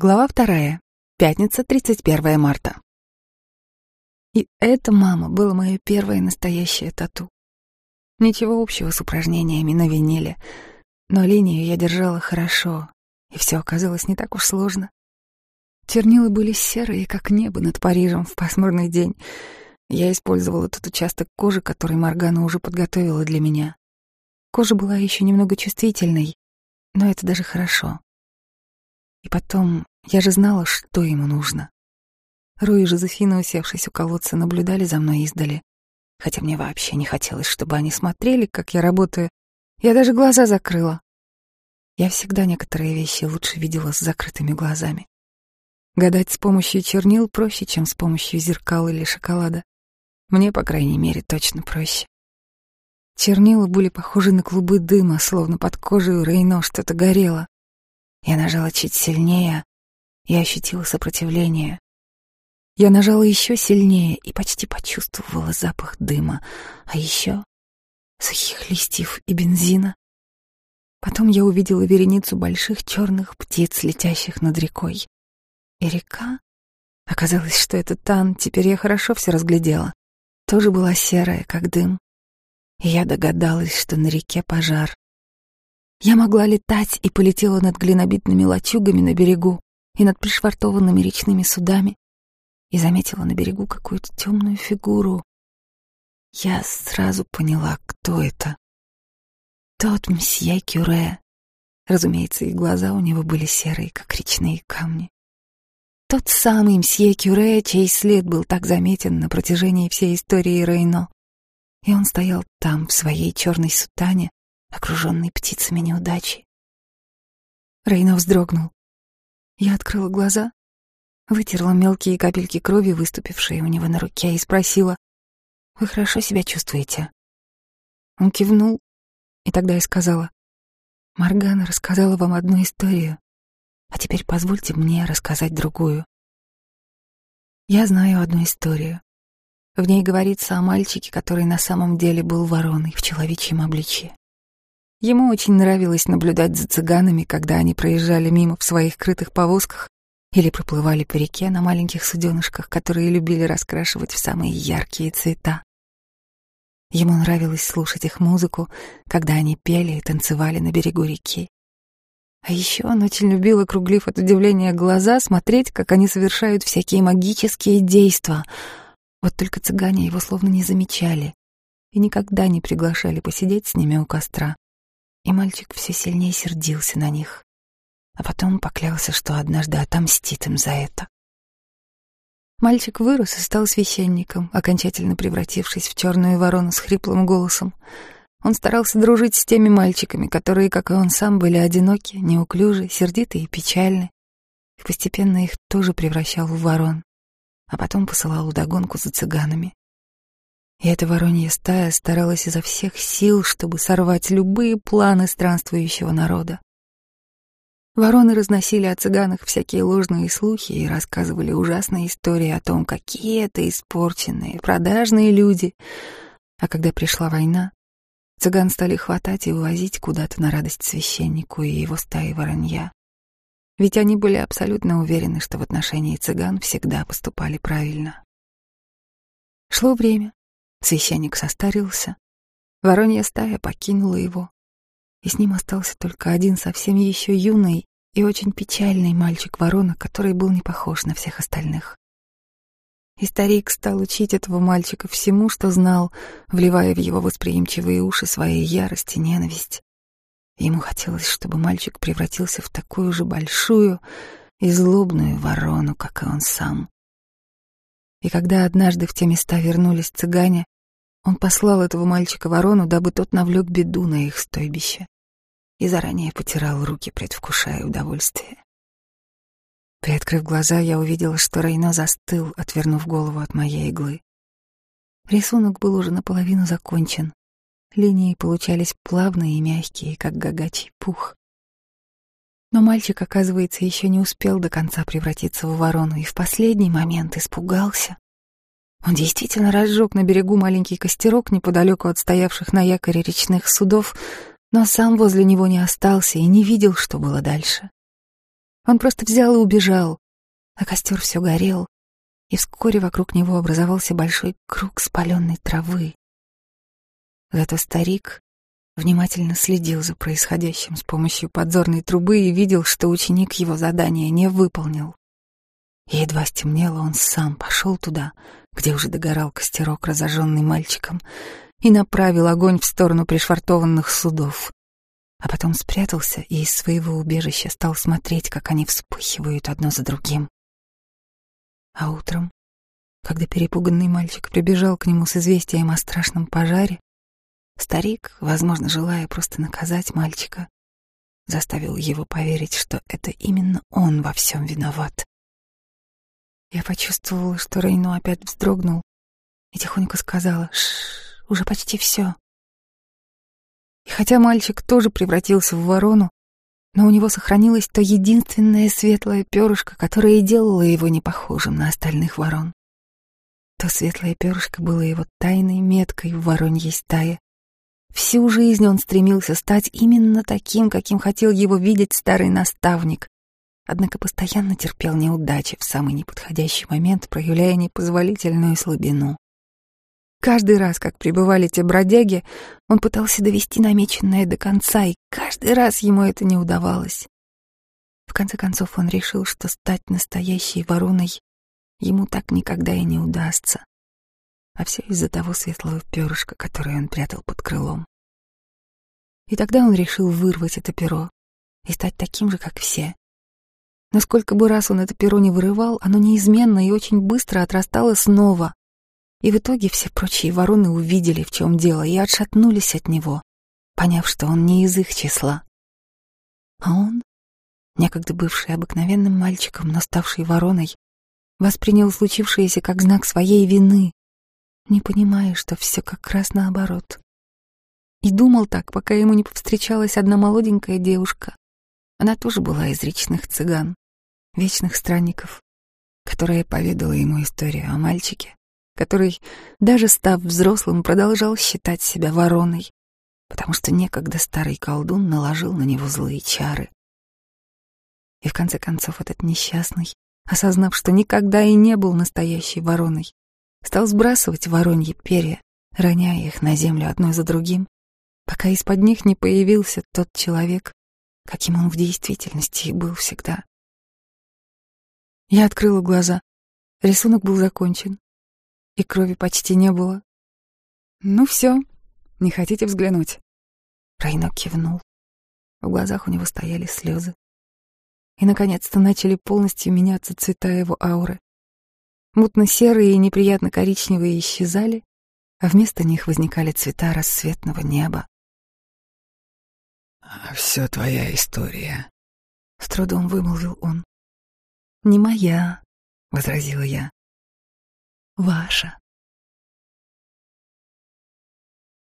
Глава вторая. Пятница, 31 марта. И это, мама, было мое первое настоящее тату. Ничего общего с упражнениями на виниле, но линию я держала хорошо, и все оказалось не так уж сложно. Чернила были серые, как небо над Парижем в пасмурный день. Я использовала тот участок кожи, который Маргана уже подготовила для меня. Кожа была еще немного чувствительной, но это даже хорошо. И потом, я же знала, что ему нужно. Ру и Жозефина, усевшись у колодца, наблюдали за мной издали. Хотя мне вообще не хотелось, чтобы они смотрели, как я работаю. Я даже глаза закрыла. Я всегда некоторые вещи лучше видела с закрытыми глазами. Гадать с помощью чернил проще, чем с помощью зеркал или шоколада. Мне, по крайней мере, точно проще. Чернила были похожи на клубы дыма, словно под кожей у Рейно что-то горело. Я нажала чуть сильнее и ощутила сопротивление. Я нажала еще сильнее и почти почувствовала запах дыма, а еще сухих листьев и бензина. Потом я увидела вереницу больших черных птиц, летящих над рекой. И река... Оказалось, что это Тан, теперь я хорошо все разглядела. Тоже была серая, как дым. И я догадалась, что на реке пожар. Я могла летать и полетела над глинобитными лачугами на берегу и над пришвартованными речными судами и заметила на берегу какую-то темную фигуру. Я сразу поняла, кто это. Тот мсье Кюре. Разумеется, и глаза у него были серые, как речные камни. Тот самый мсье Кюре, чей след был так заметен на протяжении всей истории Рейно. И он стоял там, в своей черной сутане, окруженный птицами неудачи. Рейно вздрогнул. Я открыла глаза, вытерла мелкие капельки крови, выступившие у него на руке, и спросила, «Вы хорошо себя чувствуете?» Он кивнул, и тогда я сказала, «Моргана рассказала вам одну историю, а теперь позвольте мне рассказать другую. Я знаю одну историю. В ней говорится о мальчике, который на самом деле был вороной в человечьем обличье. Ему очень нравилось наблюдать за цыганами, когда они проезжали мимо в своих крытых повозках или проплывали по реке на маленьких суденышках, которые любили раскрашивать в самые яркие цвета. Ему нравилось слушать их музыку, когда они пели и танцевали на берегу реки. А еще он очень любил, округлив от удивления глаза, смотреть, как они совершают всякие магические действия. Вот только цыгане его словно не замечали и никогда не приглашали посидеть с ними у костра и мальчик все сильнее сердился на них, а потом поклялся, что однажды отомстит им за это. Мальчик вырос и стал священником, окончательно превратившись в черную ворону с хриплым голосом. Он старался дружить с теми мальчиками, которые, как и он сам, были одиноки, неуклюжи, сердиты и печальны, и постепенно их тоже превращал в ворон, а потом посылал удогонку за цыганами. И эта воронья стая старалась изо всех сил, чтобы сорвать любые планы странствующего народа. Вороны разносили о цыганах всякие ложные слухи и рассказывали ужасные истории о том, какие это испорченные, продажные люди. А когда пришла война, цыган стали хватать и увозить куда-то на радость священнику и его стаи воронья. Ведь они были абсолютно уверены, что в отношении цыган всегда поступали правильно. Шло время, Священник состарился, воронья стая покинула его, и с ним остался только один совсем еще юный и очень печальный мальчик-ворона, который был не похож на всех остальных. И старик стал учить этого мальчика всему, что знал, вливая в его восприимчивые уши своей ярость и ненависть. Ему хотелось, чтобы мальчик превратился в такую же большую и злобную ворону, как и он сам. И когда однажды в те места вернулись цыгане, он послал этого мальчика ворону, дабы тот навлек беду на их стойбище, и заранее потирал руки, предвкушая удовольствие. Приоткрыв глаза, я увидела, что Рейно застыл, отвернув голову от моей иглы. Рисунок был уже наполовину закончен. Линии получались плавные и мягкие, как гагачий пух. Но мальчик, оказывается, еще не успел до конца превратиться в ворону и в последний момент испугался. Он действительно разжег на берегу маленький костерок неподалеку от стоявших на якоре речных судов, но сам возле него не остался и не видел, что было дальше. Он просто взял и убежал, а костер все горел, и вскоре вокруг него образовался большой круг спаленной травы. Зато старик внимательно следил за происходящим с помощью подзорной трубы и видел, что ученик его задания не выполнил. Едва стемнело, он сам пошел туда, где уже догорал костерок, разожженный мальчиком, и направил огонь в сторону пришвартованных судов. А потом спрятался и из своего убежища стал смотреть, как они вспыхивают одно за другим. А утром, когда перепуганный мальчик прибежал к нему с известием о страшном пожаре, старик, возможно, желая просто наказать мальчика, заставил его поверить, что это именно он во всем виноват. Я почувствовала, что Рейну опять вздрогнул и тихонько сказала «Шш, уже почти все». И хотя мальчик тоже превратился в ворону, но у него сохранилось то единственное светлое перышко, которое и делало его непохожим на остальных ворон. То светлое перышко было его тайной меткой в вороньей стае. Всю жизнь он стремился стать именно таким, каким хотел его видеть старый наставник, однако постоянно терпел неудачи в самый неподходящий момент, проявляя непозволительную слабину. Каждый раз, как прибывали те бродяги, он пытался довести намеченное до конца, и каждый раз ему это не удавалось. В конце концов он решил, что стать настоящей вороной ему так никогда и не удастся. А все из-за того светлого перышка, которое он прятал под крылом. И тогда он решил вырвать это перо и стать таким же, как все, но сколько бы раз он это перо не вырывал, оно неизменно и очень быстро отрастало снова. И в итоге все прочие вороны увидели, в чем дело, и отшатнулись от него, поняв, что он не из их числа. А он, некогда бывший обыкновенным мальчиком, но ставший вороной, воспринял случившееся как знак своей вины, не понимая, что все как раз наоборот. И думал так, пока ему не повстречалась одна молоденькая девушка, она тоже была из речных цыган, вечных странников, которая поведала ему историю о мальчике, который, даже став взрослым, продолжал считать себя вороной, потому что некогда старый колдун наложил на него злые чары. И в конце концов этот несчастный, осознав, что никогда и не был настоящей вороной, стал сбрасывать вороньи перья, роняя их на землю одной за другим, пока из-под них не появился тот человек, каким он в действительности и был всегда. Я открыла глаза. Рисунок был закончен, и крови почти не было. «Ну все, не хотите взглянуть?» Райно кивнул. В глазах у него стояли слезы. И, наконец-то, начали полностью меняться цвета его ауры. Мутно-серые и неприятно коричневые исчезали, а вместо них возникали цвета рассветного неба. «Все твоя история», — с трудом вымолвил он. «Не моя», — возразила я. «Ваша».